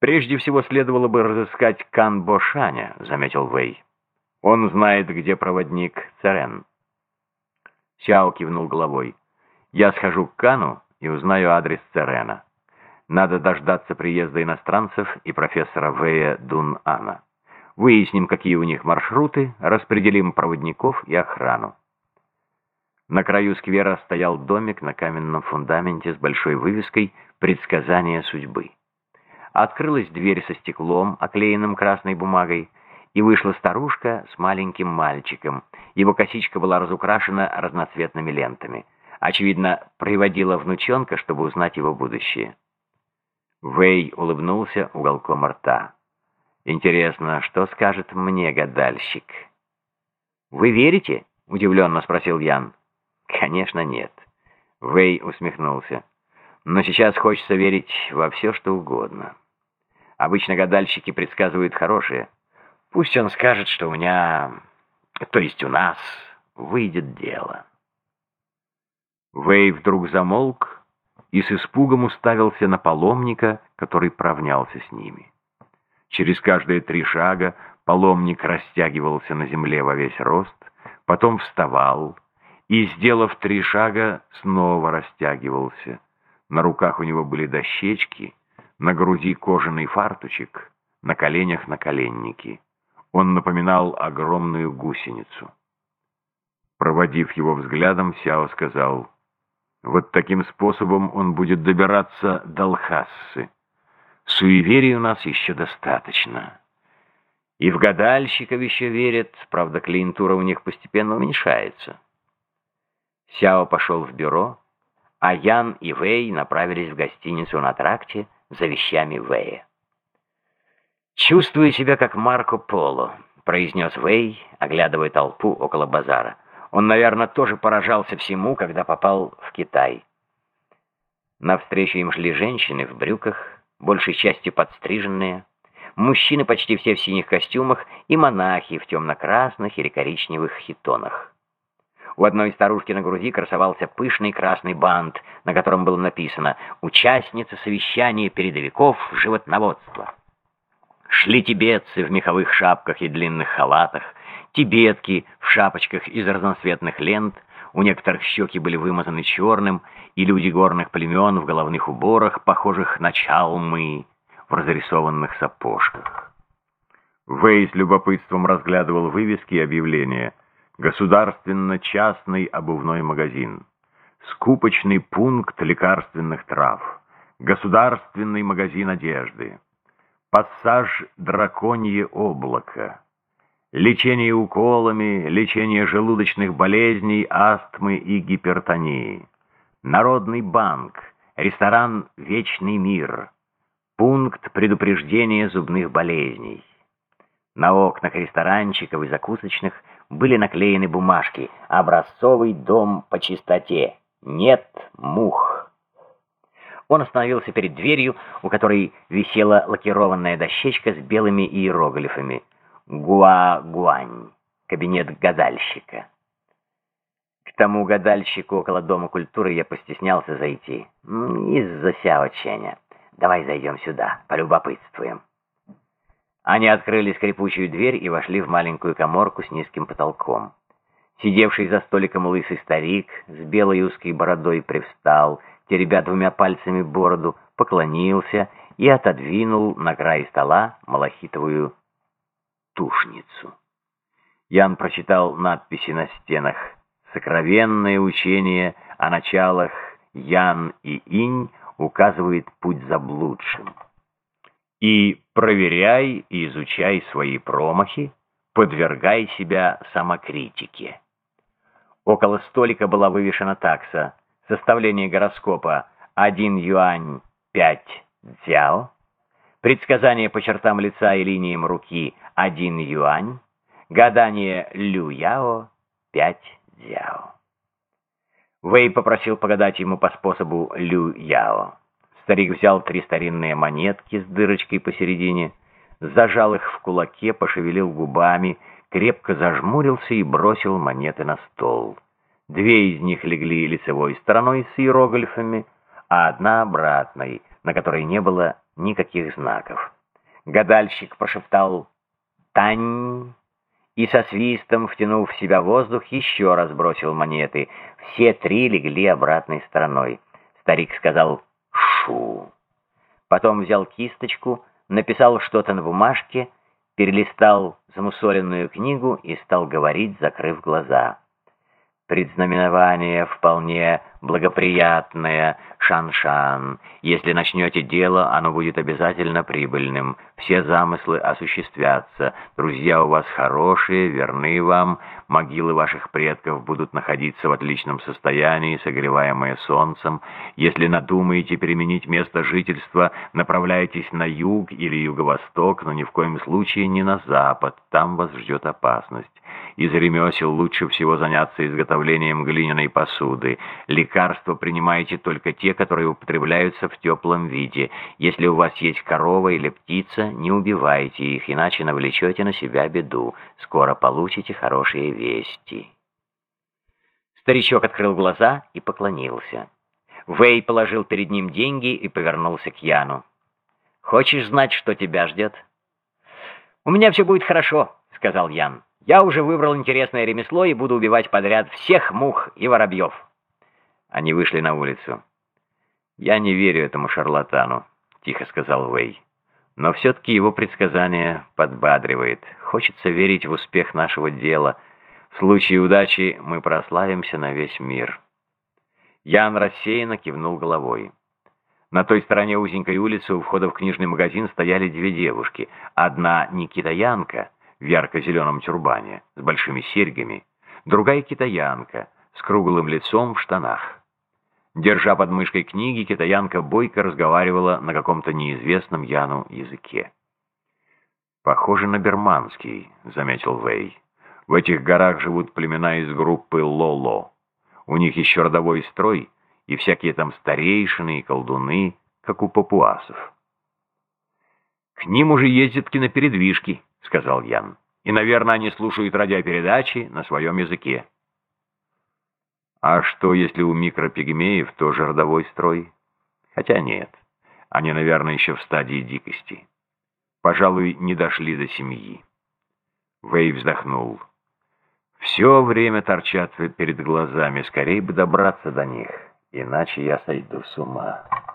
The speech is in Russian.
«Прежде всего следовало бы разыскать Кан Бошаня», — заметил Вэй. «Он знает, где проводник Церен». Сяо кивнул головой. «Я схожу к Кану и узнаю адрес Церена. Надо дождаться приезда иностранцев и профессора Вэя Дун-Ана. Выясним, какие у них маршруты, распределим проводников и охрану». На краю сквера стоял домик на каменном фундаменте с большой вывеской «Предсказание судьбы». Открылась дверь со стеклом, оклеенным красной бумагой, и вышла старушка с маленьким мальчиком. Его косичка была разукрашена разноцветными лентами. Очевидно, приводила внученка, чтобы узнать его будущее. Вэй улыбнулся уголком рта. «Интересно, что скажет мне гадальщик?» «Вы верите?» — удивленно спросил Ян. «Конечно, нет». Вэй усмехнулся. «Но сейчас хочется верить во все, что угодно. Обычно гадальщики предсказывают хорошее. Пусть он скажет, что у меня, то есть у нас, выйдет дело». Вэй вдруг замолк и с испугом уставился на паломника, который провнялся с ними. Через каждые три шага паломник растягивался на земле во весь рост, потом вставал, и, сделав три шага, снова растягивался. На руках у него были дощечки, на груди кожаный фартучек, на коленях наколенники. Он напоминал огромную гусеницу. Проводив его взглядом, Сяо сказал, «Вот таким способом он будет добираться до Лхассы. Суеверий у нас еще достаточно». И в гадальщиков еще верят, правда, клиентура у них постепенно уменьшается. Сяо пошел в бюро, а Ян и Вэй направились в гостиницу на тракте за вещами Вэя. «Чувствую себя как Марко Поло», — произнес Вэй, оглядывая толпу около базара. Он, наверное, тоже поражался всему, когда попал в Китай. Навстречу им шли женщины в брюках, большей частью подстриженные, мужчины почти все в синих костюмах и монахи в темно-красных или коричневых хитонах. У одной старушки на груди красовался пышный красный бант, на котором было написано «Участница совещания передовиков животноводства». Шли тибетцы в меховых шапках и длинных халатах, тибетки в шапочках из разноцветных лент, у некоторых щеки были вымазаны черным, и люди горных племен в головных уборах, похожих на чалмы, в разрисованных сапожках. Вэй с любопытством разглядывал вывески и объявления – государственно-частный обувной магазин, скупочный пункт лекарственных трав, государственный магазин одежды, пассаж «Драконье облако», лечение уколами, лечение желудочных болезней, астмы и гипертонии, Народный банк, ресторан «Вечный мир», пункт предупреждения зубных болезней. На окнах ресторанчиков и закусочных были наклеены бумажки «Образцовый дом по чистоте. Нет мух». Он остановился перед дверью, у которой висела лакированная дощечка с белыми иероглифами. «Гуа-гуань. Кабинет гадальщика». К тому гадальщику около Дома культуры я постеснялся зайти. Из-за Сяо Ченя. Давай зайдем сюда, полюбопытствуем. Они открыли скрипучую дверь и вошли в маленькую коморку с низким потолком. Сидевший за столиком лысый старик с белой узкой бородой привстал, теребя двумя пальцами бороду, поклонился и отодвинул на край стола малахитовую тушницу. Ян прочитал надписи на стенах «Сокровенное учение о началах Ян и Инь указывает путь заблудшим». И проверяй и изучай свои промахи, подвергай себя самокритике. Около столика была вывешена такса. Составление гороскопа 1 юань 5 дзяо. Предсказание по чертам лица и линиям руки 1 юань. Гадание Лю Яо 5 дзяо. Вэй попросил погадать ему по способу Лю Яо. Старик взял три старинные монетки с дырочкой посередине, зажал их в кулаке, пошевелил губами, крепко зажмурился и бросил монеты на стол. Две из них легли лицевой стороной с иероглифами, а одна обратной, на которой не было никаких знаков. Гадальщик прошептал «Тань!» и со свистом, втянув в себя воздух, еще раз бросил монеты. Все три легли обратной стороной. Старик сказал «Шу!». Потом взял кисточку, написал что-то на бумажке, перелистал замусоленную книгу и стал говорить, закрыв глаза. Предзнаменование вполне благоприятное, Шан-Шан. Если начнете дело, оно будет обязательно прибыльным. Все замыслы осуществятся. Друзья у вас хорошие, верны вам. Могилы ваших предков будут находиться в отличном состоянии, согреваемые солнцем. Если надумаете переменить место жительства, направляйтесь на юг или юго-восток, но ни в коем случае не на запад. Там вас ждет опасность. Из ремесел лучше всего заняться изготовлением глиняной посуды. Лекарства принимайте только те, которые употребляются в теплом виде. Если у вас есть корова или птица, не убивайте их, иначе навлечете на себя беду. Скоро получите хорошие вести. Старичок открыл глаза и поклонился. Вэй положил перед ним деньги и повернулся к Яну. «Хочешь знать, что тебя ждет?» «У меня все будет хорошо», — сказал Ян. Я уже выбрал интересное ремесло и буду убивать подряд всех мух и воробьев. Они вышли на улицу. «Я не верю этому шарлатану», — тихо сказал Вэй. «Но все-таки его предсказание подбадривает. Хочется верить в успех нашего дела. В случае удачи мы прославимся на весь мир». Ян рассеянно кивнул головой. На той стороне узенькой улицы у входа в книжный магазин стояли две девушки. Одна не китаянка, в ярко-зеленом тюрбане, с большими серьгами, другая китаянка с круглым лицом в штанах. Держа под мышкой книги, китаянка бойко разговаривала на каком-то неизвестном Яну языке. «Похоже на берманский», — заметил Вэй. «В этих горах живут племена из группы Лоло. У них еще родовой строй и всякие там старейшины и колдуны, как у папуасов». «К ним уже ездят кинопередвижки», — сказал Ян. «И, наверное, они слушают радиопередачи на своем языке». «А что, если у микропигмеев тоже родовой строй?» «Хотя нет, они, наверное, еще в стадии дикости. Пожалуй, не дошли до семьи». Вэй вздохнул. «Все время торчат перед глазами, скорее бы добраться до них, иначе я сойду с ума».